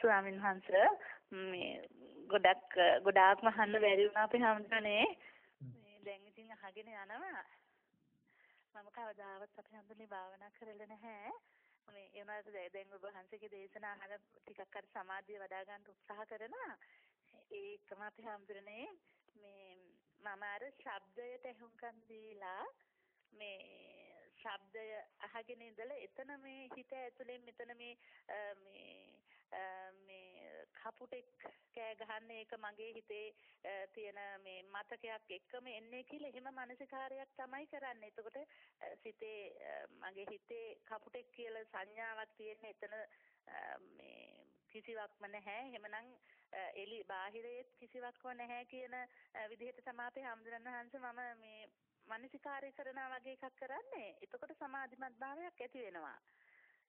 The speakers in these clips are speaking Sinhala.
ස්වාමීන් වහන්සේ මේ ගොඩක් ගොඩාක්ම අහන්න බැරි වුණා අපේ හැමදෙනේ මේ දැන් ඉතින් අහගෙන යනවා. මම කවදාවත් අපේ හැමදෙනේ භාවනා කරලා නැහැ. මේ ඒ වුණාට දැන් ඔබ වහන්සේගේ දේශනා අහලා ටිකක් අර සමාධිය වඩා ගන්න උත්සාහ කරනවා. ඒකම අපේ හැමදෙනේ මේ මම අර ශබ්දයට එහුම්කන් දීලා මේ ශබ්දය අහගෙන ඉඳලා එතන මේ හිත ඇතුලෙන් මෙතන මේ මේ මේ කපුටෙක් කෑ ගහන්න ඒක මගේ හිතේ තියෙන මේ මතකයක් එක්කම එන්නේ කියලා එහෙම මානසිකාරයක් තමයි කරන්නේ. එතකොට සිතේ මගේ හිතේ කපුටෙක් කියලා සංඥාවක් තියෙන එතන මේ කිසිවක්ම නැහැ. එහෙමනම් එලි බාහිරයේ කිසිවක්ම නැහැ කියන විදිහට තමයි අපේ හම්දුරන් වහන්සේ මම මේ මනසිකාරය කරනවා වගේ එකක් කරන්නේ. එතකොට සමාධිමත් භාවයක් ඇති වෙනවා.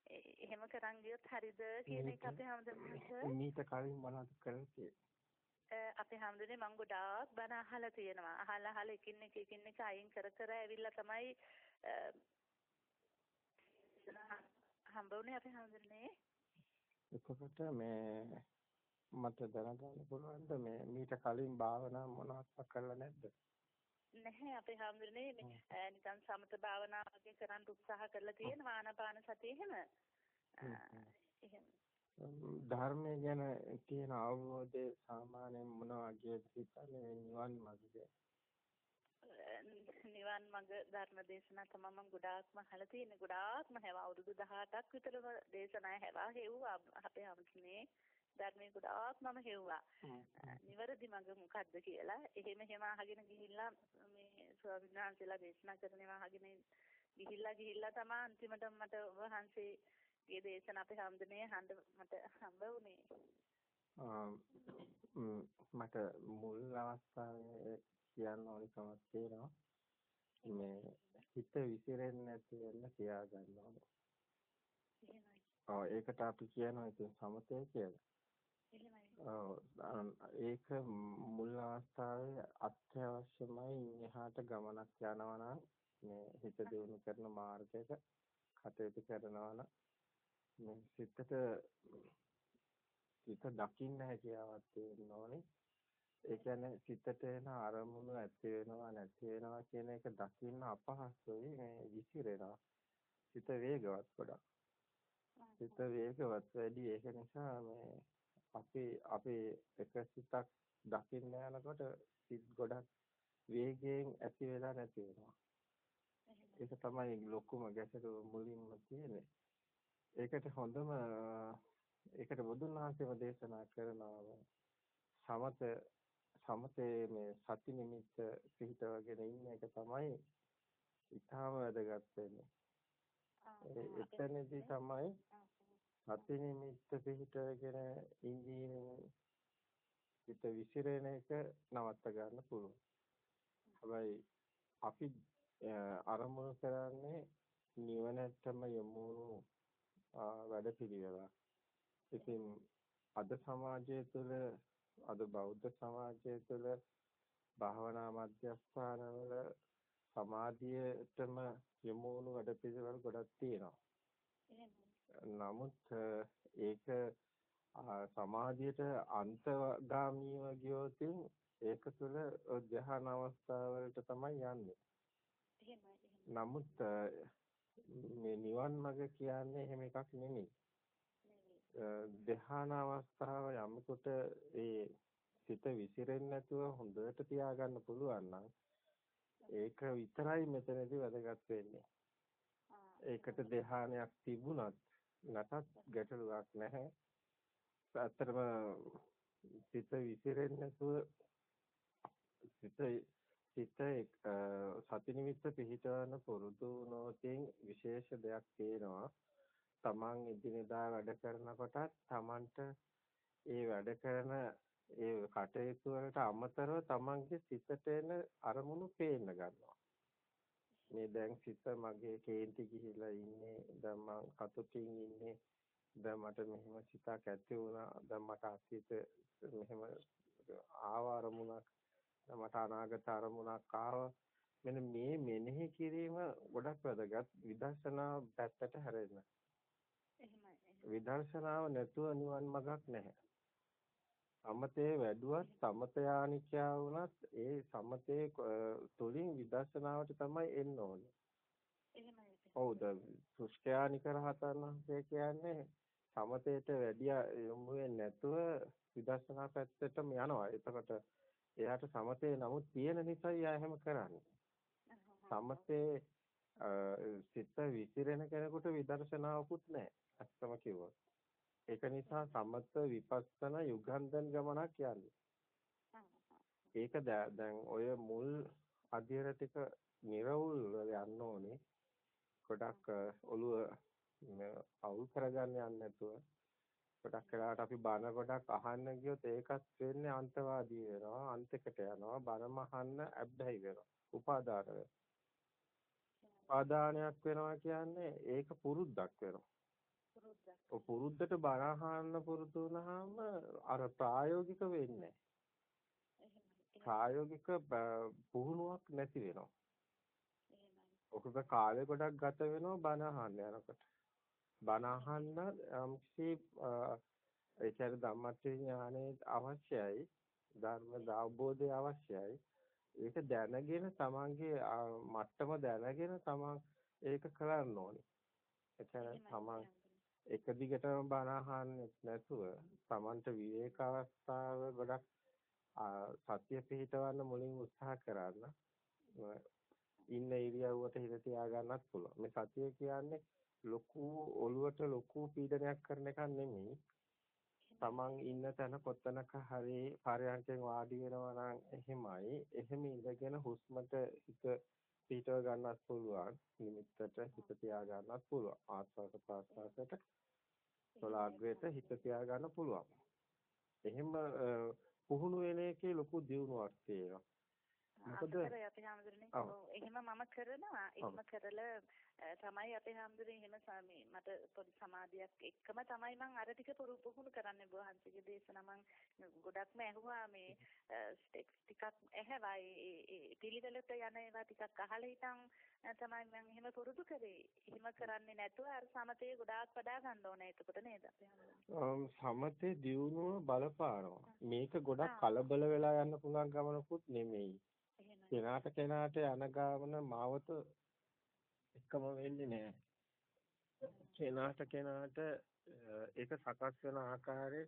එහෙම කරන් ගියොත් හරිද කියන එක අපේ හැමදෙනාට මීට කලින් මොනවද කරන්නේ? අපේ හැමදෙනේ මම ගොඩාක් බණ අහලා තියෙනවා. අහලා අහලා එකින් එක එකින් එක අයින් කර කර ඇවිල්ලා තමයි හම්බුනේ අපේ හැමදෙනේ. එතකොට මේ මට දැනගන්න පුළුවන්ද මේ මීට කලින් භාවනා මොනවත් කරලා නැද්ද? නැහැ අපේ හැමදෙරේ මේ නිකන් සමත භාවනා වගේ කරන්න උත්සාහ කරලා තියෙනවා ආනාපාන සතිය එහෙම. එහෙම. ධර්මය ගැන තියෙන අවබෝධය සාමාන්‍යයෙන් මොන වගේ හිතන්නේ නිවන් මාර්ගය? නිවන් මාර්ග ධර්ම දේශනා තමයි මම ගොඩාක්ම අහලා තියෙන්නේ ගොඩාක්ම හැව අවුරුදු 18ක් විතර දේශනා හැවා හෙව්වා අපේ අම්තුනේ ධර්මයේ ගොඩාක් මම හෙව්වා. නිවැරදි මඟ මොකද්ද කියලා. එහෙම එහෙම අහගෙන ගිහිල්ලා මේ ස්වාමීන් වහන්සේලා දේශනා කරනවා අහගෙන ගිහිල්ලා ගිහිල්ලා තමයි අන්තිමට මට වහන්සේගේ දේශන අපේ හැමදෙනේ හඳ මට හම්බ වුණේ. මට මුල් අවස්ථාවේ කියන්න ඕනි කමක් තියෙනවා. මේ හිත විසිරෙන්නේ නැති වෙන්න තියා ගන්න ඕනේ. එහෙමයි. ඔව් ඒකට අපි කියනවා ඉතින් සමතය කියලා. ඒක මුල් අවස්ථාවේ අත්‍යවශ්‍යමයි එහාට ගමනක් යනවා නම් මේ හිත දියුණු කරන මාර්ගයක කටයුතු කරනවා නම් මේ සිතට සිත දකින්න හැකියාවක් තියෙන්න ඕනේ. ඒ කියන්නේ සිතට එන අරමුණු ඇති වෙනවා නැති වෙනවා කියන එක දකින්න අපහසුයි මේ විසිරෙනවා. සිත වේගවත් ගොඩක්. සිත වේගවත් වැඩි ඒක නිසා මේ අපේ අපේ එක සිතක් දකින්න යනකොට සිත් ගොඩක් වේගයෙන් ඇති වෙලා නැති වෙනවා. ඒක තමයි ලොකුම ගැටලුව මුලින්ම තියෙන්නේ. ඒකට හොඳම ඒකට බුදුන් වහන්සේම දේශනා කරනවා සමත සමතේ මේ සති නිමිත්ත පිහිටවගෙන ඉන්න එක තමයි ඊටාම වැදගත් වෙන්නේ. එතනදී තමයි සති නිමිත්ත පිහිටගෙන ඉඳීමෙන් හිත විසිරෙන එක නවත්ත ගන්න පුළුවන්. හැබැයි අපි අරමුණු කරන්නේ නිවනටම යමු වැඩපිළිවෙලක්. ඉතින් අද සමාජය තුළ අද බෞද්ධ සමාජය තුළ භාවනා මධ්‍යස්ථානවල සමාධියටම යොමු වුණු වැඩපිළිවෙල ගොඩක් තියෙනවා. නමුත් ඒක සමාධියට අන්තගාමීව ගියොත් ඒක තුළ ධ්‍යාන අවස්ථාවලට තමයි යන්නේ. නමුත් මේ නිවන් මඟ කියන්නේ එහෙම එකක් නෙමෙයි. ධ්‍යාන අවස්ථාව යමකොට ඒ සිත විසිරෙන්නේ නැතුව හොඳට තියාගන්න පුළුවන් නම් ඒක විතරයි මෙතනදී වැදගත් වෙන්නේ. ඒකට ධ්‍යානයක් තිබුණත් නැතත් ගැටලුවක් නැහැ. ඇත්තටම සිත විසිරෙන්නේ නැතුව සිත සිත සති නිමිත්ත පිහිටවන පුරුදු වුණොතින් විශේෂ දෙයක් තියෙනවා. තමන් එදිනෙදා වැඩ කරනකොටත් තමන්ට ඒ වැඩ කරන ඒ කටයුතු වලට අමතරව තමන්ගේ සිතට එන අරමුණු පේන්න ගන්නවා. මේ දැන් සිත මගේ කේන්ති ගිහිලා ඉන්නේ. දැන් මං කතුටින් ඉන්නේ. දැන් මට මෙහෙම සිතක් ඇති වුණා. දැන් මට අතීත මෙහෙම ආවරමුණක් මට අනාගත අරමුණක් ආවා. මෙන්න මේ මෙනෙහි කිරීම ගොඩක් වැදගත්. විදර්ශනා පැත්තට හැරෙන්න. එහෙමයි. විදර්ශනාව නැතුව නිවන් මඟක් නැහැ. සමතේ වැඩුවත් සමතයානිකයා වුණත් ඒ සමතේ තුලින් විදර්ශනාවට තමයි එන්න ඕනේ. එහෙමයි. ඔව්ද සුෂ්ඨයානික රහතන් වහන්සේ කියන්නේ සමතේට වැඩි යොමු නැතුව විදර්ශනා පැත්තටම යනවා. එතකොට එයාට සමතේ නමුත් තියෙන නිසා එයා එහෙම කරන්නේ. සමතේ සිත විසිරෙන කෙනෙකුට විදර්ශනාවකුත් නැහැ. අත්තම කිව්වොත්. ඒක නිසා සමත විපස්සන යුගන්ධන් ගමනක් යන්නේ. ඒක දැන් ඔය මුල් අධ්‍යයන ටික නිර්වුල් යන්න ඕනේ. ගොඩක් ඔළුව අවුල් කරගන්න යන්නේ නැතුව. ගොඩක් වෙලාවට අපි බන ගොඩක් අහන්න ගියොත් ඒකත් වෙන්නේ අන්තවාදී වෙනවා අන්තයකට යනවා. බනම අහන්න ඇබ්බැහි වෙනවා. උපාදාන වෙනවා. උපාදානයක් වෙනවා කියන්නේ ඒක පුරුද්දක් වෙනවා ඔය පුරුද්දට බණ පුරුදු වුණාම අර ප්‍රායෝගික වෙන්නේ ප්‍රායෝගික පුහුණුවක් නැති වෙනවා. ඔකක කාලය ගොඩක් ගත වෙනවා බණ අහන්න යනකොට. බණ අහන්න යම්කිසි ඒ කියන්නේ ධම්මච්ච ඥානෙ අවශ්‍යයි. ධර්ම අවබෝධය අවශ්‍යයි. ඒක දැනගෙන තමන්ගේ මට්ටම දැනගෙන තමන් ඒක කරන්න ඕනේ. කියන්නේ තමන් එක දිගටම බණ අහන්නේ නැතුව Tamanට විවේක අවස්ථාව ගොඩක් සත්‍ය පිහිටවන්න මුලින් උත්සාහ කරන්න ඉන්න ඉරියව්වට හිත තියාගන්නත් පුළුවන්. මේ සතිය කියන්නේ ලොකු ඔළුවට ලොකු පීඩනයක් කරන එකක් නෙමෙයි. තමන් ඉන්න තැන කොතනක හරි පරයන්කෙන් වාඩි වෙනවා නම් එහෙමයි. එහෙම ඉඳගෙන හුස්මට හිත පිටව ගන්නත් පුළුවන්. නිමිත්තට හිත තියා ගන්නත් පුළුවන්. ආස්වාද ප්‍රාස්වාදයට සලාග්‍රයට හිත තියා ගන්න පුළුවන්. එහෙම පුහුණු වෙන එකේ ලොකු දියුණුවක් තියෙනවා. මොකද අපේ හැමදෙරනේ එහෙම මම කරනවා. එහෙම කරලා තමයි අපේ හැමදෙරේ එහෙම මේ මට පොඩි සමාධියක් එක්කම තමයි මම අර ටික පුහුණු කරන්නේ. බෝහන්සේගේ දේශනා මම ගොඩක්ම ඇහුවා මේ ස්ටෙක්ස් ටිකක් ඇහැවා. ඒ පිළිවෙලට යන ඒවා ටිකක් අහලා හිටන් තමයි මම එහෙම පුරුදු කරේ. එහෙම කරන්නේ නැතුව අර සමතේ ගොඩාක් වඩා ගන්න ඕනේ. එතකොට නේද? අපේ සමතේ දියුණුව බලපානවා. මේක ගොඩක් කලබල වෙලා යන්න පුළුවන් ගමනකුත් නෙමෙයි කෙනාට කෙනාට යන ගාමන මාවත එකම වෙන්නේ නැහැ. කෙනාට කෙනාට ඒක සකස් වෙන ආකාරය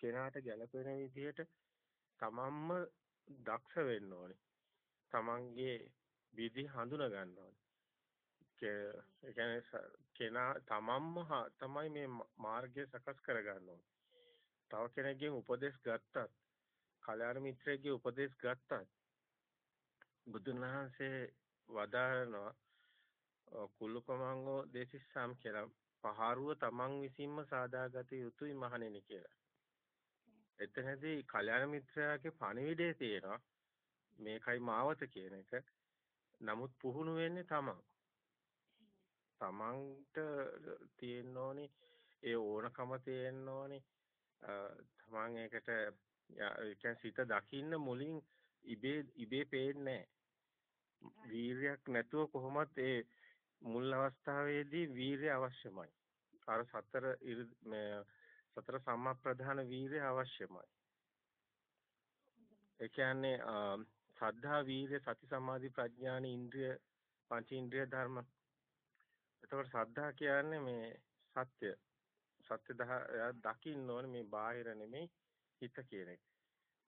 කෙනාට ගැළපෙන විදිහට තමන්ම දක්ෂ වෙන්න ඕනේ. තමන්ගේ විදි හඳුනා ගන්න ඕනේ. ඒ කියන්නේ කෙනා තමන්ම තමයි මේ මාර්ගය සකස් කර ගන්න ඕනේ. තව කෙනෙක්ගෙන් උපදෙස් ගත්තත්, කල්‍යාණ මිත්‍රයෙක්ගේ උපදෙස් ගත්තත් බුදුන් වහන්සේ වදාරනවා කුල්ලකමංගෝ දේශිස්සම් කියලා පහරුව තමන් විසින්ම සාදාගත යුතුයි මහණෙනි කියලා. එතනදී කල්‍යාණ මිත්‍රයාගේ පණිවිඩය තියෙනවා. මේකයි මාවත කියන එක. නමුත් පුහුණු වෙන්නේ තමන්. තමන්ට තියෙන්න ඕනි ඒ ඕනකම තියෙන්න ඕනි. තමන් ඒකට ඒ සිත දකින්න මුලින් ඉබේ ඉබේ පේන්නේ වීරයක් නැතුව කොහොමත් ඒ මුල් අවස්ථාවේදී වීරය අවශ්‍යමයි. අර සතර මේ සතර සම්මාප්‍රධාන වීරය අවශ්‍යමයි. ඒ කියන්නේ සද්ධා වීරය සති සමාධි ප්‍රඥාන ඉන්ද්‍රිය පංච ඉන්ද්‍රිය ධර්ම. එතකොට සද්ධා කියන්නේ මේ සත්‍ය. සත්‍ය දකින්න ඕනේ මේ බාහිර නෙමෙයි හිත කියන එක.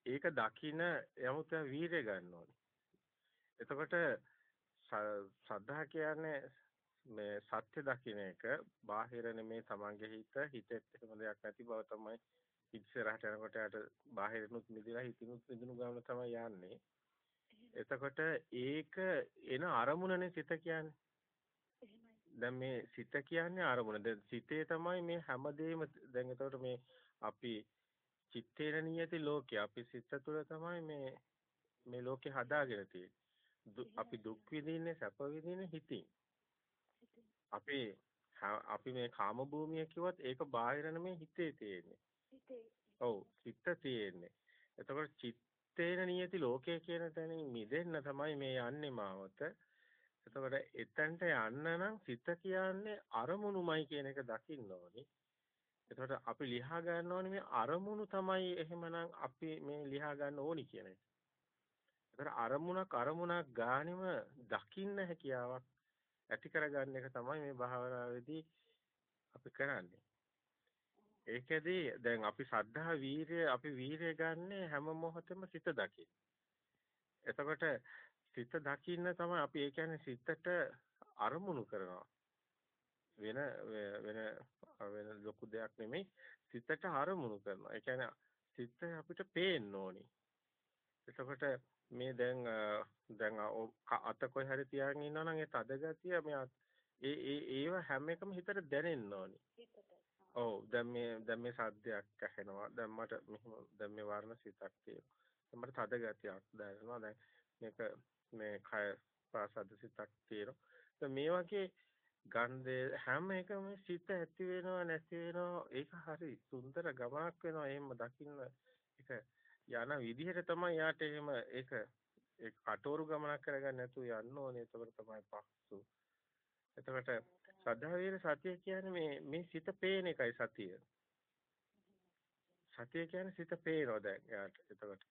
ඒක දකින යමුත වීරය ගන්න ඕනේ. එතකොට සද්ධා කියන්නේ මේ සත්‍ය දකින්න එක බාහිර නෙමේ තමන්ගේ හිත හිතෙත් එහෙම දෙයක් නැති බව තමයි ඉස්සරහට යනකොට යට බාහිරනුත් මිදලා හිතිනුත් මිදුණු ගමන තමයි යන්නේ. එතකොට ඒක එන අරමුණනේ සිත කියන්නේ. දැන් මේ සිත කියන්නේ අරමුණ. දැන් සිතේ තමයි මේ හැමදේම දැන් එතකොට මේ අපි චිත්තේන නියති ලෝකේ අපි සිත තුළ තමයි මේ මේ ලෝකේ හදාගෙන තියෙන්නේ. අපි දුක් විඳින්නේ සැප විඳින්නේ හිතින්. අපි අපි මේ කාම භූමිය කිව්වත් ඒක බාහිර නෙමෙයි හිතේ තියෙන්නේ. ඔව් චිත්ත තියෙන්නේ. එතකොට චිත්තේන නියති ලෝකය කියන තැනින් මිදෙන්න තමයි මේ යන්නේ මාවත. එතකොට එතනට යන්න නම් සිත කියන්නේ අරමුණුමයි කියන එක දකින්න ඕනි. එතකොට අපි ලියා ගන්න ඕනේ මේ අරමුණු තමයි එහෙමනම් අපි මේ ලියා ගන්න ඕනි කියන එක. ඒතර අරමුණක් අරමුණක් ගානෙම දකින්න හැකියාවක් ඇති කරගන්න එක තමයි මේ භාවනාවේදී අපි කරන්නේ. ඒකෙදී දැන් අපි සද්ධා වීරිය අපි වීරිය ගන්න හැම මොහොතෙම සිත දකින්න. එතකොට සිත දකින්න තමයි අපි ඒ කියන්නේ සිතට අරමුණු කරනවා. වෙන වෙන වෙන ලොකු දෙයක් නෙමෙයි සිතට අරමුණු කරනවා. ඒ කියන්නේ සිත අපිට පේන්න ඕනි. එතකොට මේ දැන් දැන් අත කොයි හරි තියාගෙන ඉන්නවා නම් ඒ තද ගතිය මේ ඒ ඒ ඒව හැම එකම හිතට දැනෙන්න ඕනි. ඔව් දැන් මේ දැන් මේ සද්දයක් ඇහෙනවා. දැන් මට මෙහෙම දැන් මේ වර්ණ සිතක් තියෙනවා. දැන් මට තද ගතියක් දැනෙනවා. දැන් මේක මේ කය පාසද්ද සිතක් තියෙනවා. දැන් මේ වගේ ගන්ධය හැම එකම සිත ඇති වෙනවා නැති වෙනවා ඒක හරි සුන්දර ගමනක් වෙනවා එහෙම දකින්න ඒක යන විදිහට තමයි යාට එහෙම ඒක ඒ කටෝරු ගමනක් කරගන්න නැතුව යන්න ඕනේ. එතකොට තමයි පස්සු එතකොට සද්ධා වීර සතිය කියන්නේ මේ මේ සිත පේන එකයි සතිය. සතිය කියන්නේ සිත පේනවා දැන් යාට. එතකොට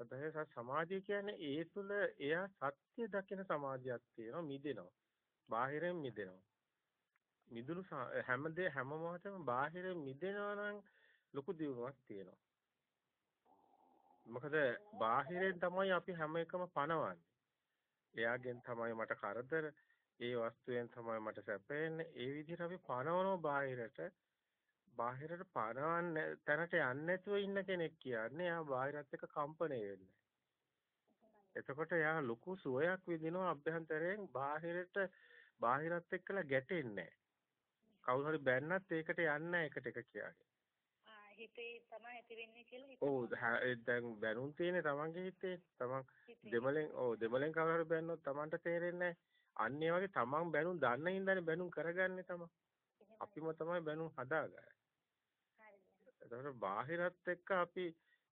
සද්ධා සමාධිය කියන්නේ ඒ තුල එයා සත්‍ය දකින සමාධියක් තියෙනවා මිදෙනවා. බාහිරෙන් මිදෙනවා. මිදුණු හැම දේ හැම මොහොතෙම බාහිර මිදෙනවා නම් ලොකු දියුණුවක් තියෙනවා. මොකද බාහිරෙන් තමයි අපි හැම එකම පණවන්නේ. එයාගෙන් තමයි මට කරදර, ඒ වස්තුවෙන් තමයි මට සැපෙන්නේ. ඒ විදිහට අපි පණවනවා බාහිරට. බාහිරට පණවන්න තැනට යන්නේ නැතුව ඉන්න කෙනෙක් කියන්නේ එයා බාහිරත් එක්ක කම්පණය වෙන්නේ. එතකොට එයා ලොකු සුවයක් විඳිනවා අභ්‍යන්තරයෙන් බාහිරට බාහිරත් එක්කලා ගැටෙන්නේ කවුරු හරි බැන්නත් ඒකට යන්නේ ඒකට එක කියාගේ. හිතේ තමයි ඇති වෙන්නේ කියලා හිතනවා. ඔව් දැන් බැනුම් තියෙන්නේ තමන්ගේ හිතේ. තමන් දෙමලෙන් ඔව් දෙමලෙන් කවුරු හරි බැන්නොත් තමන්ට තේරෙන්නේ අන්න ඒ වගේ තමන් බැනුම් දන්න හින්දානේ බැනුම් කරගන්නේ තමන්. අපිම තමයි බැනුම් හදාගන්නේ. එතකොට බාහිරත් එක්ක අපි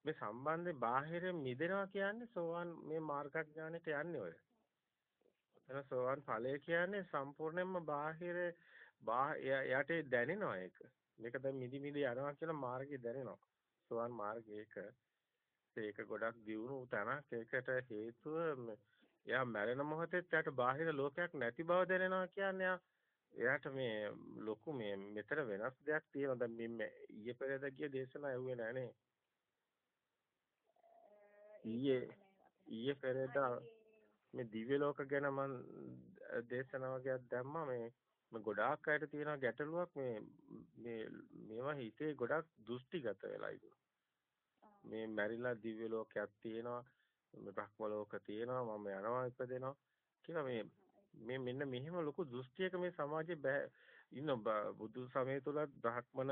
මේ සම්බන්ධේ බාහිරෙන් මිදෙනවා කියන්නේ සෝවාන් මේ මාර්ගඥානෙට යන්නේ ඔය. එතන සෝවාන් ඵලය කියන්නේ සම්පූර්ණයෙන්ම බාහිර එයාට දැනෙනවා ඒක. මේක දැන් මිදි මිදි යනවා කියලා මාර්ගය දැනෙනවා. සෝවාන් මාර්ගය ඒක. ඒක ගොඩක් දියුණු තැනක්. ඒකට හේතුව එයා මැරෙන මොහොතේත් එයාට බාහිර ලෝකයක් නැති බව දැනෙනවා කියන්නේ එයාට මේ ලොකු මේ මෙතන වෙනස් දෙයක් තියෙනවා. දැන් මේ ඊයේ පෙරේද ගිය දේශනා ඇහුවේ නෑනේ. ඊයේ ඊයේ පෙරේද මේ දිව්‍ය ලෝක ගැන මම දේශනාවක් දැම්මා මේ මේ ගොඩාක් අයට තියෙන ගැටලුවක් මේ මේ මේවා හිතේ ගොඩක් දෘෂ්ටිගත වෙලා මේ මැරිලා දිව්‍ය ලෝකයක් තියෙනවා මේ භක්ම ලෝක තියෙනවා මම යනවා ඉපදෙනවා කියලා මේ මේ මෙන්න මෙහෙම ලොකු දෘෂ්ටියක මේ සමාජයේ ඉන්න බුදු සමය තුලත් බ්‍රහ්මන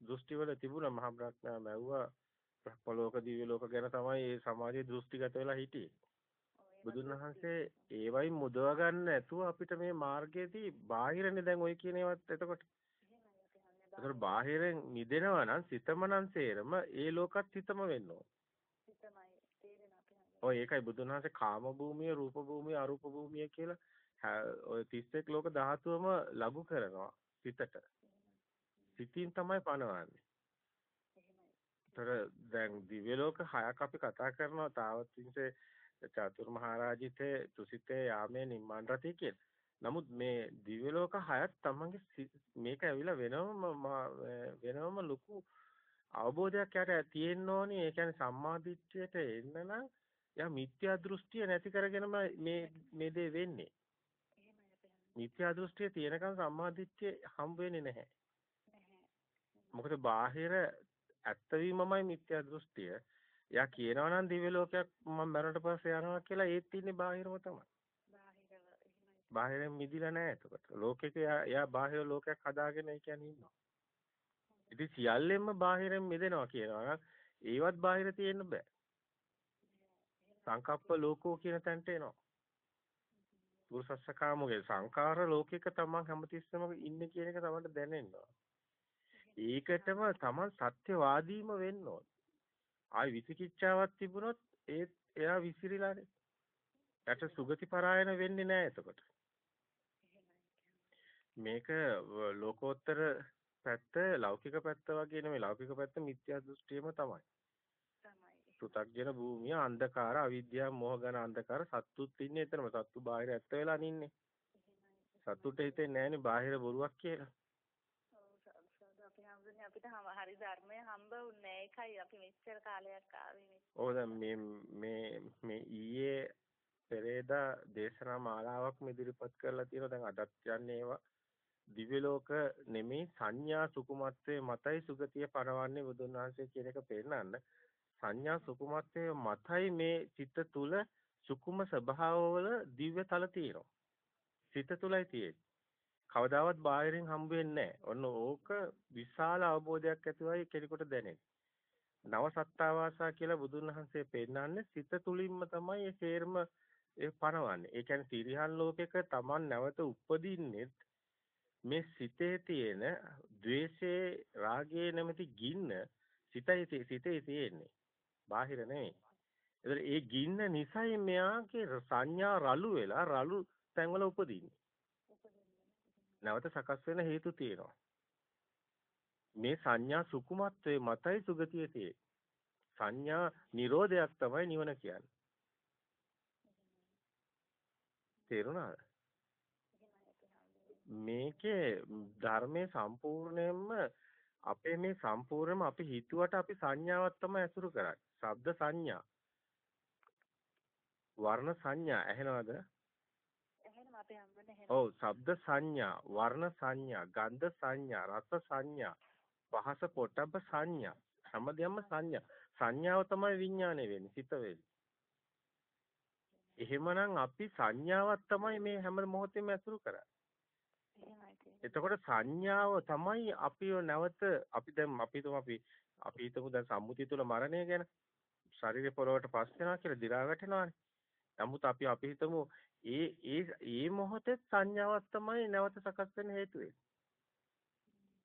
දෘෂ්ටිවල තිබුණා. මහා බ්‍රහ්මයා මැව්වා භක්ම ලෝක දිව්‍ය ලෝක ගැන තමයි මේ සමාජයේ දෘෂ්ටිගත වෙලා හිටියේ බුදුන් වහන්සේ ඒවයින් මුදව ගන්න නැතුව අපිට මේ මාර්ගයේදී බාහිරනේ දැන් ඔය කියන ඒවත් එතකොට එතකොට බාහිරෙන් මිදෙනවා නම් සිතම නම් සේරම ඒ ලෝකත් හිතම වෙන්න ඕන. ඔය ඒකයි බුදුන් වහන්සේ කාම භූමිය, රූප භූමිය, අරූප භූමිය කියලා ඔය 31 ලෝක ධාතුවම ලඝු කරනවා සිතට. සිතින් තමයි පනවන්නේ. ඒතර දැන් දිව්‍ය ලෝක හයක් අපි කතා කරනවා තාවත්ින්සේ චතුර්මහරජිතේ තුසිතේ යාමේ නිම්මාන රතේ කියන. නමුත් මේ දිව්‍ය ලෝක හයත් තමන්ගේ මේක ඇවිල්ලා වෙනවම වෙනවම ලොකු අවබෝධයක් යට තියෙන්න ඕනේ. ඒ කියන්නේ සම්මාදිට්ඨියට එන්න නම් යා මිත්‍යා දෘෂ්ටිය නැති කරගෙනම මේ මේ දේ වෙන්නේ. මිත්‍යා දෘෂ්ටිය තියෙනකන් සම්මාදිට්ඨිය හම්බ වෙන්නේ නැහැ. මොකද බාහිර ඇත්ත වීමමයි මිත්‍යා දෘෂ්ටිය. එයා කියනවා නම් දිව්‍ය ලෝකයක් මම මරණට පස්සේ යනවා කියලා ඒත් ඉන්නේ බාහිරම තමයි. බාහිරෙන් මිදිලා නැහැ එතකොට. ලෝකෙක එයා බාහිර ලෝකයක් හදාගෙන ඒ කියන්නේ ඉන්නවා. ඉතින් සියල්ලෙන්ම බාහිරෙන් මිදෙනවා කියනවා නම් ඒවත් බාහිර තියෙන්න බෑ. සංකප්ප ලෝකෝ කියන තැනට එනවා. පුරුසස්සකාමෝගේ සංකාර ලෝකයක තමන් හැමතිස්සෙම ඉන්නේ කියන එක තමයි දැනෙන්න ඒකටම තමන් සත්‍යවාදීම වෙන්න ඕන. ආයි විචිකිච්ඡාවක් තිබුණොත් ඒ එයා විසිරිලානේ. යට සුගති පරායන වෙන්නේ නැහැ එතකොට. මේක ලෝකෝත්තර පැත්ත ලෞකික පැත්ත වගේ නෙමෙයි ලෞකික පැත්ත මිත්‍යා දෘෂ්ටියම තමයි. තමයි. පෘථග්ජන භූමිය අන්ධකාර අවිද්‍යාව මෝහ ගන අන්ධකාර සත්තුත් ඉන්නේ එතනම සත්තු බාහිර ඇත්ත වෙලා නින්නේ. සතුට හිතෙන්නේ නැහනේ බාහිර බොරුවක් කියලා. අපි හම්බුනේ අපිට හරි ධර්මය හම්බ වුණේ ඒකයි අපි මෙච්චර කාලයක් ආවේ ඔව් දැන් මේ මේ මේ ඊයේ පෙරේදා දේශනා මාලාවක් ඉදිරිපත් කරලා තියෙනවා. දැන් අදත් යන්නේ ඒවා. දිව්‍ය ලෝක නෙමේ සංඥා සුකුමත්වයේ මතයි සුගතිය පරවන්නේ බුදුන් වහන්සේ කියන එක පෙන්නන්න. සංඥා සුකුමත්වයේ මතයි මේ චිත්ත තුල සුකුම ස්වභාවවල දිව්‍ය තල තියෙනවා. සිත තුලයි තියෙන්නේ. කවදාවත් බාහිරින් හම්බ වෙන්නේ ඔන්න ඕක විශාල අවබෝධයක් ඇතිවයි කෙනෙකුට දැනෙන්නේ. නව සත්තාවාසා කියලා බුදුන් වහන්සේ පෙන්නන්නේ සිත තුලින්ම තමයි ඒ සේරම ඒ පනවන්නේ. ඒ කියන්නේ තිරිහන් ලෝකෙක Taman නැවත උපදින්නේ මේ සිතේ තියෙන द्वේෂයේ රාගයේ නැමැති ගින්න සිතේ සිතේ තියෙන්නේ. බාහිර නෙවෙයි. ඒතර ඒ ගින්න නිසයි මෙයාගේ සංඥා රළු වෙලා රළු තැන්වල උපදින්නේ. නැවත සකස් වෙන හේතු තියෙනවා. මේ සංඥා සුකුමත්වයේ මතයි සුගතිය තියෙන්නේ. සංඥා නිරෝධයක් තමයි නිවන කියන්නේ. තේරුණාද? මේකේ ධර්මයේ සම්පූර්ණයෙන්ම අපේ මේ සම්පූර්ණයෙන්ම අපි හිතුවට අපි සංඥාවක් තමයි ඇසුරු කරන්නේ. ශබ්ද සංඥා. වර්ණ සංඥා ඇහෙනවද? ඔව් ශබ්ද සංඥා, වර්ණ සංඥා, ගන්ධ සංඥා, රස සංඥා, පහස පොට්ටබ්බ සංඥා. හැමදේම සංඥා. සංඥාව තමයි විඥානය වෙන්නේ, සිත වෙන්නේ. එහෙමනම් අපි සංඥාවක් තමයි මේ හැම මොහොතෙම ඇසුරු කරන්නේ. එතකොට සංඥාව තමයි අපිව නැවත අපි දැන් අපි තුම අපි අපි හිතමු දැන් සම්මුතිය තුල මරණය ගැන ශරීර පොළවට පස් වෙනවා කියලා දි รา වැටෙනවානේ. නමුත් අපි අපි හිතමු ඒ ඒ ඒ මොහොතේ සංඥාවක් තමයි නැවත සකස් වෙන්න හේතු වෙන්නේ.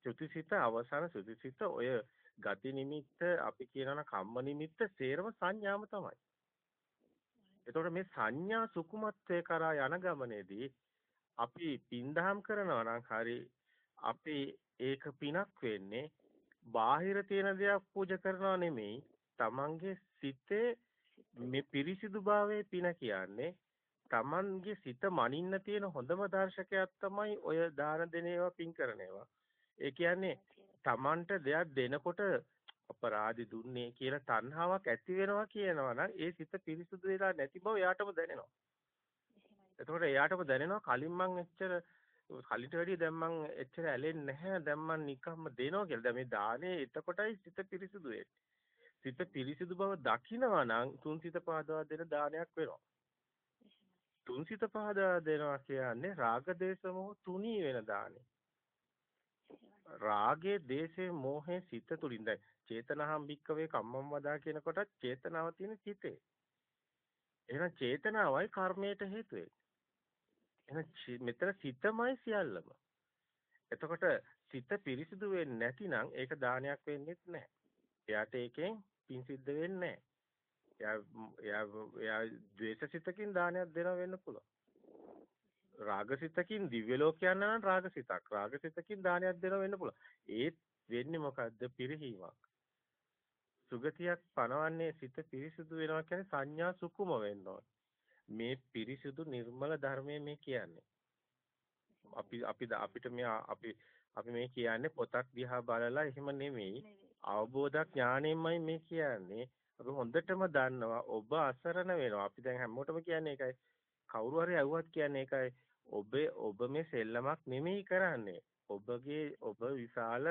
චුතිසිත අවසාන සුතිසිත ඔය ගති නිමිත්ත අපි කියනවා කම්ම නිමිත්ත සේරම සංඥාම තමයි. එතකොට මේ සංඥා සුකුමත්වයේ කරා යන ගමනේදී අපි පින්දහම් කරනවා නම් හරි අපි ඒක පිනක් වෙන්නේ බාහිර තියෙන දේක් පූජා කරනවා නෙමෙයි තමන්ගේ සිතේ මේ පිරිසිදුභාවයේ පින කියන්නේ තමන්ගේ සිත මනින්න තියෙන හොඳම දර්ශකයක් තමයි ඔය දාන දෙන ඒවා පින් කරන ඒවා. ඒ කියන්නේ තමන්ට දෙයක් දෙනකොට අපරාධි දුන්නේ කියලා තණ්හාවක් ඇති වෙනවා කියනවා නම් ඒ සිත පිරිසුදු වෙලා නැති බව එයාටම දැනෙනවා. එතකොට එයාටම දැනෙනවා කලින් මං එච්චර කලිට වැඩිය දැන් මං එච්චර ඇලෙන්නේ නැහැ දැන් මං නිකම්ම දෙනවා කියලා. දැන් මේ දානේ එතකොටයි සිත පිරිසුදු සිත පිරිසිදු බව දකිනවා නම් තුන් සිත පාදවා දෙන දානයක් වෙනවා. තුන්සිත පහදා දෙනවා කියන්නේ රාග දේශ මොහ තුනී වෙන දානේ. රාගේ දේශේ මොහේ සිත තුලින් දැන් චේතනහම් භික්කවේ කම්මම් වදා කියන කොටත් චේතනාව තියෙන සිතේ. එහෙනම් චේතනාවයි කර්මයට හේතු එහෙනම් මෙතන සිතමයි සියල්ලම. එතකොට සිත පිරිසිදු වෙන්නේ නැතිනම් ඒක දානයක් වෙන්නේ නැහැ. එයාට ඒකෙන් පින් සිද්ධ වෙන්නේ නැහැ. එයා එයා එයා ද්වේෂසිතකින් දානයක් දෙනවා වෙන්න පුළුවන්. රාගසිතකින් දිව්‍ය ලෝකයක් නම් රාගසිතක්. රාගසිතකින් දානයක් දෙනවා වෙන්න පුළුවන්. ඒත් වෙන්නේ මොකද්ද? පිරිහීමක්. සුගතියක් පනවන්නේ සිත පිරිසුදු වෙනවා කියන්නේ සංඥා සුකුම වෙන්න මේ පිරිසුදු නිර්මල ධර්මයේ මේ කියන්නේ. අපි අපි අපිට මේ අපි අපි මේ කියන්නේ පොතක් දිහා බලලා එහෙම නෙමෙයි අවබෝධ ඥාණයෙන්මයි මේ කියන්නේ අපි හොඳටම දන්නවා ඔබ අසරණ වෙනවා. අපි දැන් හැමෝටම කියන්නේ ඒකයි. කවුරු හරි ඇහුවත් කියන්නේ ඒකයි. ඔබේ ඔබ මේ සෙල්ලමක් නෙමෙයි කරන්නේ. ඔබගේ ඔබ විශාල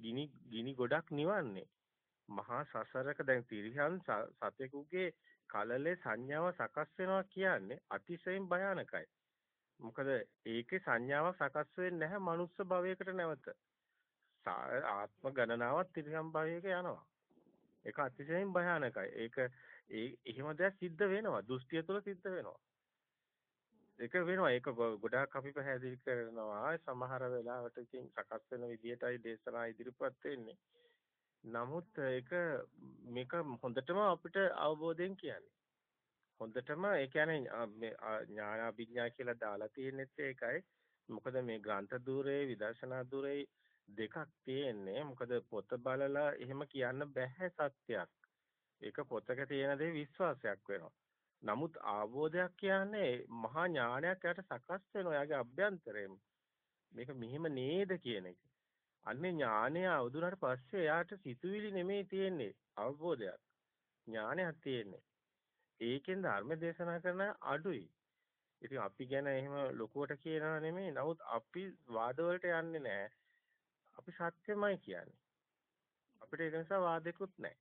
ගිනි ගිනි ගොඩක් නිවන්නේ. මහා සසරක දැන් තිරිහන් සතෙකුගේ කලලේ සංඥාව සකස් වෙනවා කියන්නේ අතිශයින් භයානකයි. මොකද ඒකේ සංඥාවක් සකස් වෙන්නේ නැහැ මනුස්ස භවයකට නැවත. ආත්ම ගණනාවක් තිරිහන් භවයක යනවා. ඒක අතිශයින් භයානකයි. ඒක ඒ එහෙම දෙයක් සිද්ධ වෙනවා. දෘෂ්ටිය තුළ සිද්ධ වෙනවා. ඒක වෙනවා. ඒක ගොඩාක් අපි පැහැදිලි කරනවා. සමහර වෙලාවට ඉතින් සකස් වෙන විදිහටයි දේශනා ඉදිරිපත් වෙන්නේ. නමුත් ඒක මේක හොඳටම අපිට අවබෝධයෙන් කියන්නේ. හොඳටම ඒ කියන්නේ මේ ඥාන අභිඥා කියලා දාලා තියෙනෙත් ඒකයි. මොකද මේ ග්‍රන්ථ ධූරේ විදර්ශනා ධූරේ දෙකක් තියෙන්නේ. මොකද පොත බලලා එහෙම කියන්න බෑ සත්‍යයක්. ඒක පොතක තියෙන දේ විශ්වාසයක් වෙනවා. නමුත් ආවෝදයක් කියන්නේ මහා ඥානයක් යට සකස් වෙනවා එයාගේ අභ්‍යන්තරයෙන්. මේක මෙහෙම නේද කියන එක. අන්නේ ඥානය අවදුනට පස්සේ එයාට සිතුවිලි නෙමෙයි තියෙන්නේ අවබෝධයක්. ඥානයක් තියෙන්නේ. ඒකෙන් ධර්ම දේශනා කරන අඩුයි. ඉතින් අපි ගැන එහෙම ලොකුවට කියනවා නෙමෙයි. නමුත් අපි වාදවලට යන්නේ නැහැ. අපි සත්‍යමයි කියන්නේ. අපිට ඒක නිසා වාදෙකුත් නැහැ.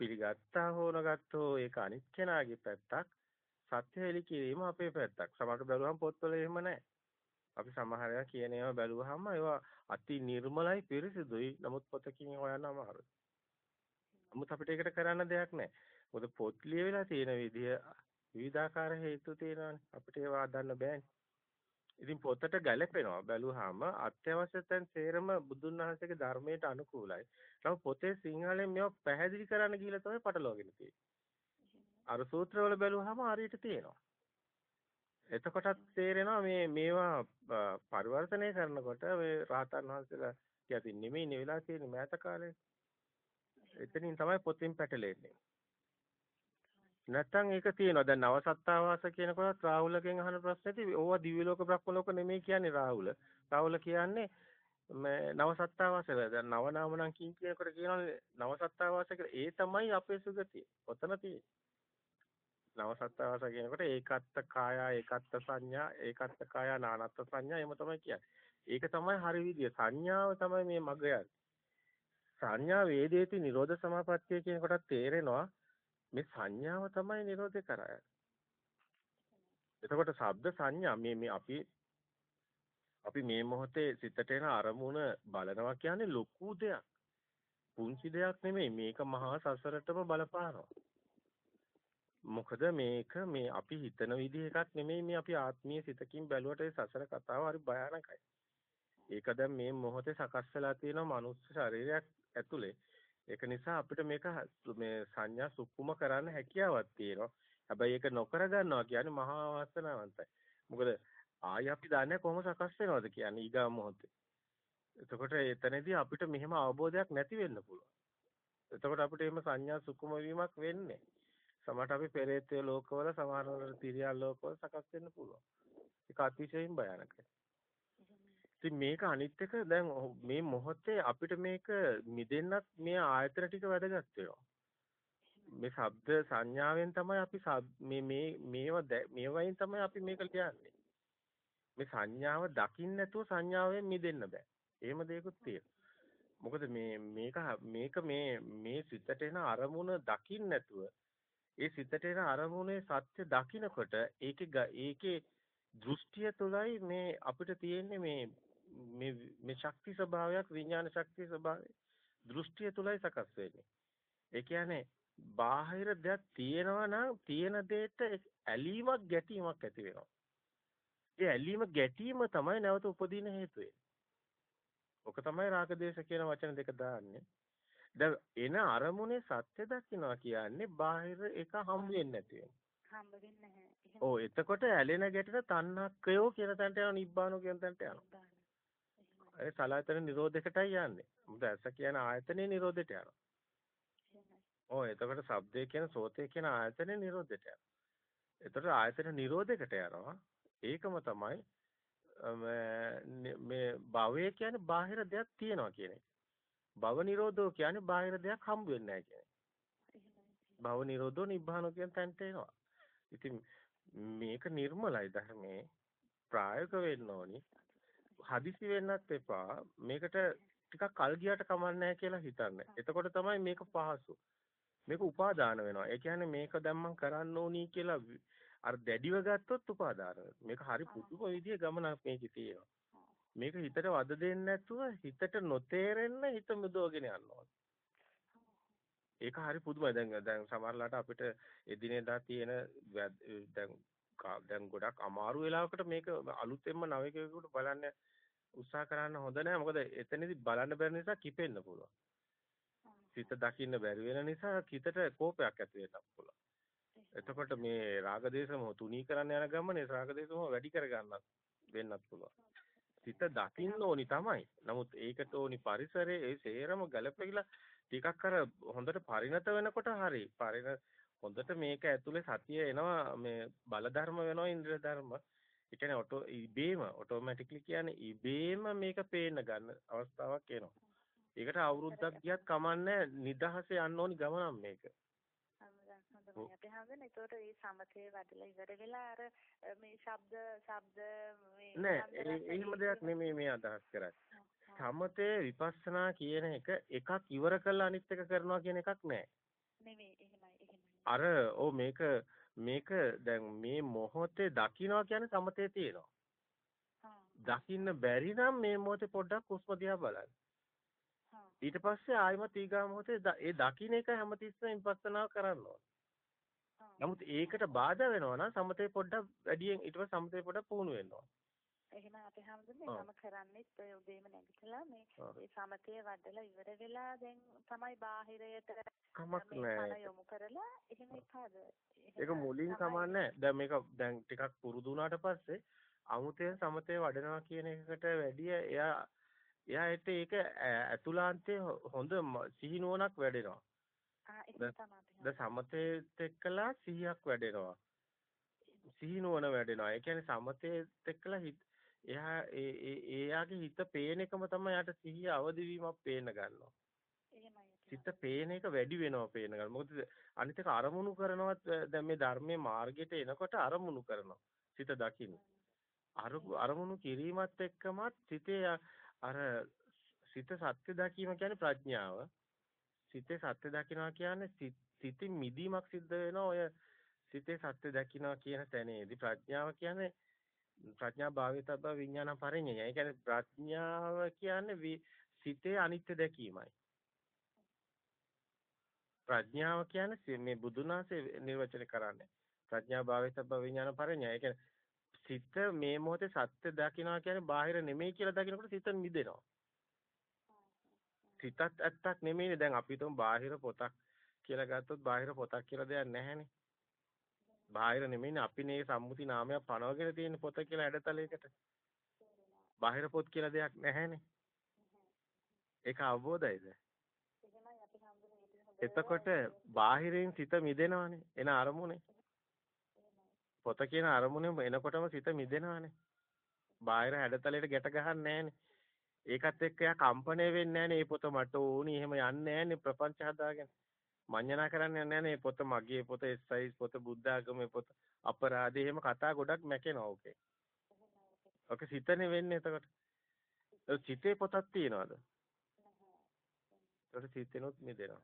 පිළිගත්තා හෝ නොගත්තෝ ඒක අනිත් කෙනාගේ පැත්තක්. සත්‍ය හෙලි කිරීම අපේ පැත්තක්. සමහරට බැලුවම පොත්වල එහෙම නැහැ. අපි සමහර ඒවා කියන ඒවා බැලුවහම ඒවා අති නිර්මලයි පිරිසිදුයි. නමුත් පොතකින් හොයන්න අමාරුයි. නමුත් අපිට ඒකට කරන්න දෙයක් නැහැ. මොකද පොත් ලියවිලා තියෙන විදිය විවිධාකාර හේතු තියෙනවානේ. අපිට ඒවා හදන්න බෑනේ. ඉතින් පොතට ගැලපෙනවා බැලුවාම අත්‍යවශ්‍ය තැන් සේරම බුදුන් වහන්සේගේ ධර්මයට අනුකූලයි. නමුත් පොතේ සිංහලෙන් මේවා පැහැදිලි කරන්න ගිහලා තමයි පටලවාගෙන තියෙන්නේ. අර සූත්‍රවල බැලුවාම හරියට තියෙනවා. එතකොටත් තේරෙනවා මේ මේවා පරිවර්තනය කරනකොට මේ රාතන් වහන්සේලා කියතින් නෙමෙයි නේ වෙලා තියෙන්නේ මෑත කාලේ. එතනින් තමයි පොතින් පැටලෙන්නේ. නැත්තම් ඒක තියෙනවා. දැන් නවසත්තාවාස කියනකොට රාහුලගෙන් අහන ප්‍රශ්නේදී ඕවා දිව්‍ය ලෝක බ්‍රහ්ම ලෝක නෙමෙයි කියන්නේ රාහුල. රාහුල කියන්නේ මේ නවසත්තාවාස දැන් නව නාම නම් කින් කියනකොට කියනවා නවසත්තාවාස කියලා. ඒ තමයි අපේ සුගතිය. ඔතන තියෙන්නේ. නවසත්තාවාස කියනකොට ඒකත්ත කාය ඒකත්ත සංඥා ඒකත්ත කාය නානත්ත සංඥා එහෙම තමයි කියන්නේ. ඒක තමයි හරි විදිය. සංඥාව තමයි මේ මග යන්නේ. සංඥා වේදේති නිරෝධ සමාපත්තිය කියනකොට තේරෙනවා මේ සංඥාව තමයි නිරෝධය කරන්නේ. එතකොට ශබ්ද සංඥා මේ මේ අපි අපි මේ මොහොතේ සිතට එන අරමුණ බලනවා කියන්නේ ලොකු දෙයක්. පුංචි දෙයක් නෙමෙයි මේක මහා සසරටම බලපානවා. මොකද මේක මේ අපි හිතන විදිහ එකක් නෙමෙයි මේ අපි ආත්මීය සිතකින් බැලුවට ඒ සසර කතාව හරි භයානකයි. ඒක දැන් මේ මොහොතේ සකස් වෙලා තියෙන මනුස්ස ශරීරයක් ඇතුලේ ඒක නිසා අපිට මේක මේ සංඥා සුක්කුම කරන්න හැකියාවක් තියෙනවා. හැබැයි ඒක නොකර ගන්නවා කියන්නේ මහා වාසනාවන්තයි. මොකද ආයි අපි දන්නේ කොහොම සකස් වෙනවද කියන්නේ ඊගා මොහොතේ. එතකොට එතනදී අපිට මෙහෙම අවබෝධයක් නැති වෙන්න පුළුවන්. එතකොට අපිට එහෙම සංඥා සුකුම වීමක් වෙන්නේ. සමහරට අපි පෙරේතය ලෝකවල සමහර තිරියන් ලෝකවල සකස් වෙන්න පුළුවන්. ඒක අතිශයින් භයානකයි. ඉතින් මේක අනිත් එක දැන් මේ මොහොතේ අපිට මේක මිදෙන්නත් මේ ආයතන ටික වැදගත් වෙනවා. මේ ශබ්ද සංඥාවෙන් තමයි අපි මේ මේ මේවා මේවයින් තමයි අපි මේක ලියන්නේ. මේ සංඥාව දකින්න නැතුව සංඥාවෙන් මිදෙන්න බෑ. එහෙම දෙයක්ත් තියෙනවා. මොකද මේ මේක මේක මේ මේ සිතට එන අරමුණ දකින්න නැතුව ඒ සිතට එන අරමුණේ සත්‍ය දකිනකොට ඒකේ ඒකේ දෘෂ්ටිය තුළයි මේ අපිට තියෙන්නේ මේ මේ මේ ශක්ති ස්වභාවයක් විඥාන ශක්ති ස්වභාවය දෘෂ්ටිය තුලයි සකස් වෙන්නේ. ඒ කියන්නේ බාහිර දෙයක් තියෙනවා නම් තියෙන දෙයට ඇලීමක් ගැටීමක් ඇති වෙනවා. ඒ ඇලීම ගැටීම තමයි නැවත උපදින හේතුව. ඔක තමයි රාගදේශ කියන වචන දෙක දාන්නේ. දැන් එන අරමුණේ සත්‍ය දකින්නවා කියන්නේ බාහිර එක හම් වෙන්නේ නැති. ඔව් එතකොට ඇලෙන ගැටෙන තණ්හක්කයෝ කියන තැනට යනවා නිබ්බානෝ කියන තැනට යනවා. ඒ සලායතන නිරෝධයකටයි යන්නේ. මොකද ඇස කියන ආයතනේ නිරෝධයට යනවා. ඔව් එතකොට ශබ්දය කියන සෝතේ කියන ආයතනේ නිරෝධයට යනවා. එතකොට ආයතන නිරෝධයකට යනවා. ඒකම තමයි මේ භවය කියන්නේ බාහිර දෙයක් තියනවා කියන එක. භව නිරෝධෝ කියන්නේ බාහිර දෙයක් හම්බ වෙන්නේ නැහැ කියන එක. භව නිරෝධෝ නිබ්බානෝ කියන තැනට එනවා. ඉතින් මේක නිර්මලයි ධර්මයේ ප්‍රායෝගික වෙන්න ඕනි. හදිසි වෙන්නත් එපා. මේකට ටිකක් කල් ගියට කමන්නේ කියලා හිතන්න. එතකොට තමයි මේක පහසු. මේක උපාදාන වෙනවා. ඒ කියන්නේ මේක දැන් කරන්න ඕනි කියලා අර දැඩිව ගත්තොත් උපාදාන මේක හරි පුදුම විදිය ගමනක් මේකේ තියෙනවා. මේක හිතට වද දෙන්නේ නැතුව හිතට නොතේරෙන්න හිත මුදවගෙන යනවා. ඒක හරි පුදුමයි. දැන් දැන් සමහරලාට අපිට එදිනෙදා තියෙන දැන් දැන් ගොඩක් අමාරු වෙලාවකට මේක අලුතෙන්ම නවකයෙකුට බලන්න උත්සාහ කරන්න හොඳ නැහැ. මොකද එතනදී බලන්න බැරි නිසා කිපෙන්න පුළුවන්. සිත දකින්න බැරි වෙන නිසා හිතට කෝපයක් ඇති වෙන්නත් පුළුවන්. එතකොට මේ රාගදේශම තුනී කරන්න යන ගමනේ රාගදේශම වැඩි කර ගන්නත් වෙන්නත් පුළුවන්. සිත දකින්න ඕනි තමයි. නමුත් ඒකට ඕනි පරිසරයේ ඒ සේරම ගැලපෙලා ටිකක් අර හොඳට පරිණත වෙනකොට හරි. පරිණ හොඳට මේක ඇතුලේ සතිය එනවා මේ බල ධර්ම වෙනවා ඉන්ද්‍රිය ධර්ම. ඒ කියන්නේ ඔටෝ ඉබේම ඔටෝමැටික්ලි කියන්නේ ඉබේම මේක පේන්න ගන්න අවස්ථාවක් එනවා. ඒකට අවුරුද්දක් ගියත් කමන්නේ නිදහසේ යන්න ඕනි ගමනක් මේක. හොඳයි අපි හඳුනන ඒතකොට මේ සමතේ වැඩලා ඉවර වෙලා අර මේ ශබ්ද ශබ්ද මේ නෑ එහෙම දෙයක් නෙමෙයි මේ අදහස් කරන්නේ. සමතේ විපස්සනා කියන එක එකක් ඉවර කරලා අනිත් එක කරනවා කියන එකක් නෑ. නෙමෙයි එහෙමයි. අර ඕ මේක මේක දැන් මේ මොහොතේ දකින්නවා කියන්නේ සමතේ තියෙනවා. දකින්න බැරි නම් මේ මොහොතේ පොඩ්ඩක් හුස්ම දිහා බලන්න. ඊට පස්සේ ආයමත් ඊගා මොහොතේ ඒ දකින්න එක හැමතිස්සෙම විපස්සනා කරන්න ඕන. නමුත් ඒකට බාධා වෙනවා නම් සමතේ පොඩ්ඩක් වැඩියෙන් ඊට පස්සේ සමතේ පොඩ්ඩක් පුහුණු වෙන්න ඕන. එහෙම අපි හැමදෙන්නේ මම කරන්නේත් ඔය උදේම නැගිටලා මේ ඒ සමතේ වඩලා ඉවර වෙලා දැන් තමයි බාහිරයට කමක් නෑ. යොමු කරලා එහෙම එපාද? ඒක මුලින් කමන්නේ දැන් මේක දැන් ටිකක් පුරුදු වුණාට පස්සේ අමුතෙන් සමතේ වඩනවා කියන එකකට වැඩිය එයා එයාට ඒක ඇතුළාන්තයේ හොඳ සිහිනුවණක් වැඩෙනවා. ද සමතේත් එක්කලා 100ක් වැඩෙනවා. සිහිනුවන වැඩෙනවා. ඒ කියන්නේ සමතේත් එක්කලා එයා ඒ ඒ එයාගේ හිත පේන එකම තමයි යාට සිහිය අවදි වීමක් පේන්න ගන්නවා. සිත පේන එක වැඩි වෙනවා පේන ගන්න. මොකද අනිත් එක අරමුණු කරනවත් දැන් මේ ධර්මයේ මාර්ගයට එනකොට අරමුණු කරනවා. සිත දකින්න. අරමුණු කිරීමත් එක්කමත් සිතේ අර සිත සත්‍ය දැකීම කියන්නේ ප්‍රඥාව. සිතේ සත්‍ය දකින්නවා කියන්නේ සිතින් මිදීමක් සිද්ධ වෙනවා ඔය සිතේ සත්‍ය දකින්නවා කියන තැනේදී ප්‍රඥාව කියන්නේ ප්‍රඥා භාවිතබ්බ විඥාන පරිඤ්ඤය. ඒ කියන්නේ ප්‍රඥාව කියන්නේ සිතේ අනිත්‍ය දැකීමයි. ප්‍රඥාව කියන්නේ මේ බුදුන් වහන්සේ නිර්වචනය කරන්නේ. ප්‍රඥා භාවිතබ්බ විඥාන පරිඤ්ඤය. ඒ කියන්නේ සිත මේ මොහොතේ සත්‍ය දකින්නවා කියන්නේ බාහිර නෙමෙයි කියලා දකිනකොට සිත මිදෙනවා. සිතත් ඇත්තක් නෙමෙයිනේ දැන් අපි තුන් බාහිර පොතක් කියලා ගත්තොත් බාහිර පොතක් කියලා දෙයක් නැහැනේ. බාහිර නෙමෙයිනේ අපිනේ සම්මුති නාමයක් පනවගෙන තියෙන පොත කියලා ඇඩතලයකට. බාහිර පොත් කියලා දෙයක් නැහැනේ. ඒක අවබෝධයිද? එතකොට බාහිරින් සිත මිදෙනවානේ. එන අරමුණේ. පොත කියන අරමුණේ එනකොටම සිත මිදෙනවානේ. බාහිර හැඩතලයට ගැට ගහන්නේ නැහැනේ. ඒකත් එක්ක එයා කම්පණය වෙන්නේ නැහනේ මේ පොත මට ඕනි එහෙම යන්නේ නැහනේ ප්‍රපංච හදාගෙන. මඤ්ඤණා කරන්නේ නැහනේ පොත මගේ පොත එස්සයිස් පොත බුද්ධ ආගමේ පොත අපරාධේ එහෙම කතා ගොඩක් මැකෙනවා ඕකේ. ඔක සිතනේ වෙන්නේ එතකොට. ඒ සිතේ පොතක් තියනවාද? ඒකට සිතෙනොත් මිදෙනවා.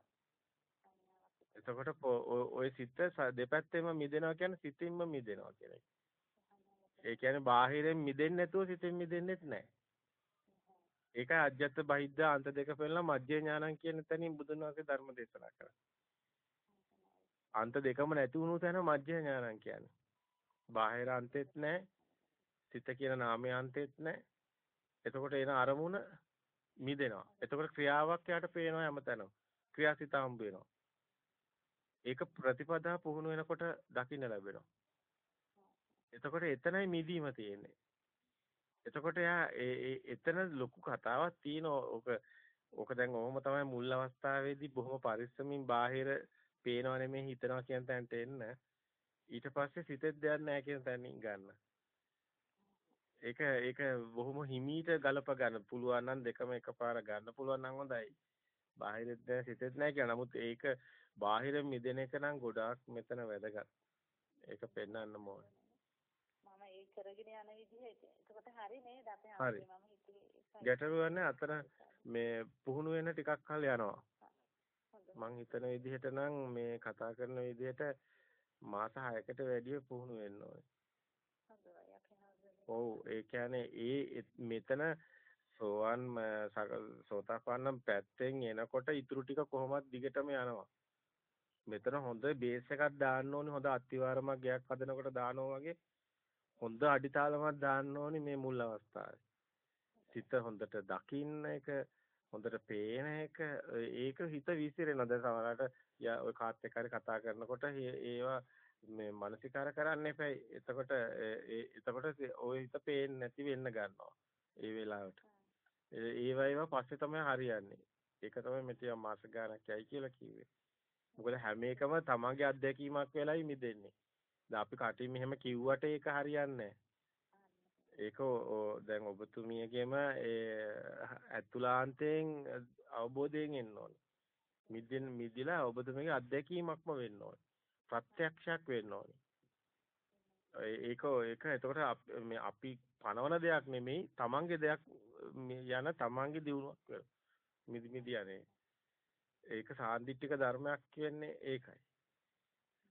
එතකොට ඔය සිත දෙපැත්තෙම මිදෙනවා කියන්නේ සිතින්ම මිදෙනවා කියන එක. ඒ කියන්නේ බාහිරෙන් මිදෙන්නේ නැතුව සිතින් මිදෙන්නෙත් නැහැ. ඒකයි අජ්ජත් බහිද්ද අන්ත දෙක පෙන්නලා මජ්ජේ ඥානං කියන තැනින් බුදුන් වහන්සේ ධර්ම දේශනා කරා. අන්ත දෙකම නැති වුණු තැන මජ්ජේ ඥානං කියන්නේ. බාහිර අන්තෙත් නැහැ. සිත කියන නාමයේ අන්තෙත් නැහැ. එතකොට එන අරමුණ මිදෙනවා. එතකොට ක්‍රියාවක් යාට පේනවා හැමතැනම. ක්‍රියාසිත හම්බ වෙනවා. ඒක ප්‍රතිපදා පුහුණු වෙනකොට දකින්න ලැබෙනවා. එතකොට එතනයි මිදීම තියෙන්නේ. එතකොට යා ඒ එතන ලොකු කතාවක් තියෙනවා. ඕක ඕක දැන් ඔහොම තමයි මුල් අවස්ථාවේදී බොහොම පරිස්සමින් බාහිර පේනව නෙමෙයි හිතනවා කියන තැනට එන්න. ඊට පස්සේ සිතෙත් දෙයක් නැහැ කියන තැනින් ගන්න. ඒක ඒක බොහොම හිමීට ගලප ගන්න පුළුවන් නම් දෙකම එකපාර ගන්න පුළුවන් නම් හොඳයි. බාහිරෙත් නැහැ සිතෙත් නැහැ කියලා. නමුත් ඒක බාහිර මිදෙන එක නම් ගොඩාක් මෙතන වැදගත්. ඒක පෙන්වන්න ඕනේ. කරගෙන යන විදිහ එතකොට හරි නේද? අපේ හරි. ගැටලුවක් නැහැ අතන මේ පුහුණු වෙන ටිකක් කල් යනවා. මං හිතන විදිහට නම් මේ කතා කරන විදිහට මාස 6කට වැඩිය පුහුණු වෙන්න ඕනේ. ඔව්. ඒ කියන්නේ ඒ මෙතන සෝවන් සෝතාපන්න පැත්තෙන් එනකොට ඊටු ටික කොහොමද දිගටම යනවා. මෙතන හොඳ බේස් එකක් දාන්න ඕනේ. හොඳ අත්විවරමක් ගයක් හදනකොට දානවා වගේ හොඳ අඩිතාලමක් දාන්න ඕනි මේ මුල් අවස්ථාවේ. සිත හොඳට දකින්න එක හොඳට පේන එක ඒක හිත විසිරෙනවා. දැන් සමහරවිට ඔය කාත් එක්ක හරි කතා කරනකොට ඒවා මේ මානසිකාර කරන්න එපා. එතකොට එතකොට ඔය හිත පේන්නේ නැති වෙන්න ගන්නවා. ඒ වෙලාවට. ඒ ඒවා පස්සේ තමයි හරියන්නේ. ඒක තමයි මෙතිය මාස ගානක් යයි කියලා කිව්වේ. මොකද හැම එකම තමන්ගේ අත්දැකීමක් වෙලයි මිදෙන්නේ. දැන් අපි කටින් මෙහෙම කිව්වට ඒක හරියන්නේ ඒක දැන් ඔබතුමියගේම ඒ ඇතුළාන්තයෙන් අවබෝධයෙන් එන්න ඕන. මිදෙන් මිදිලා ඔබතුමියගේ අත්දැකීමක්ම වෙන්න ඕන. ප්‍රත්‍යක්ෂයක් වෙන්න ඕන. ඒක ඒක එතකොට මේ අපි පනවන දෙයක් නෙමෙයි තමන්ගේ දෙයක් යන තමන්ගේ දියුණුවක් මිදි මිදි යන්නේ. ඒක සාන්දිටික ධර්මයක් කියන්නේ ඒකයි.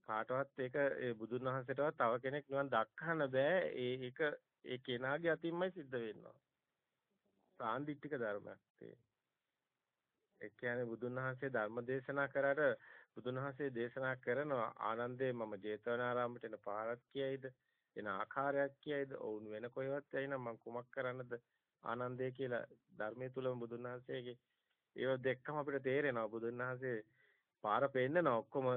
කාටවත් ඒක ඒ බුදුන් වහන්සේටවත් තව කෙනෙක් නිවන් දක්හන්න බෑ. ඒ ඒක ඒ කෙනාගේ අතින්මයි සිද්ධ වෙනවා. සාන්දිටික ධර්මයක් ඒ කියන්නේ බුදුන් වහන්සේ ධර්ම දේශනා කරාට බුදුන් වහන්සේ දේශනා කරන ආනන්දේ මම ජේතවනාරාමයට එන පාරක් කියයිද? එන ආකාරයක් කියයිද? ඔවුන් වෙන කොහෙවත් ඇයිනම් මම කුමක් කරන්නද? ආනන්දේ කියලා ධර්මයේ තුලම බුදුන් වහන්සේගේ ඒව දැක්කම අපිට තේරෙනවා. බුදුන් වහන්සේ පාර පෙන්නනවා ඔක්කොම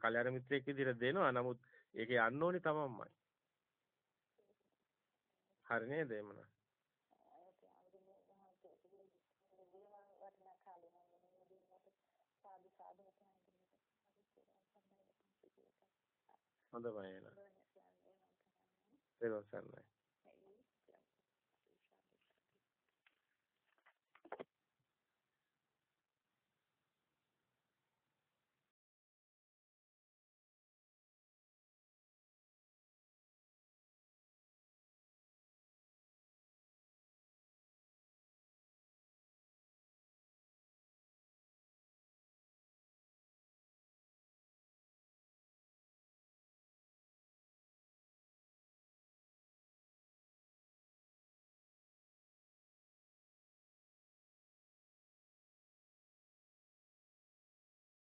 කල්‍යාණ මිත්‍රයෙක් විදිහට දෙනවා නමුත් ඒකේ යන්න ඕනි තමන්මයි හරි නේද එමන හොඳයි එහෙනම්. ඒක සන්නයි.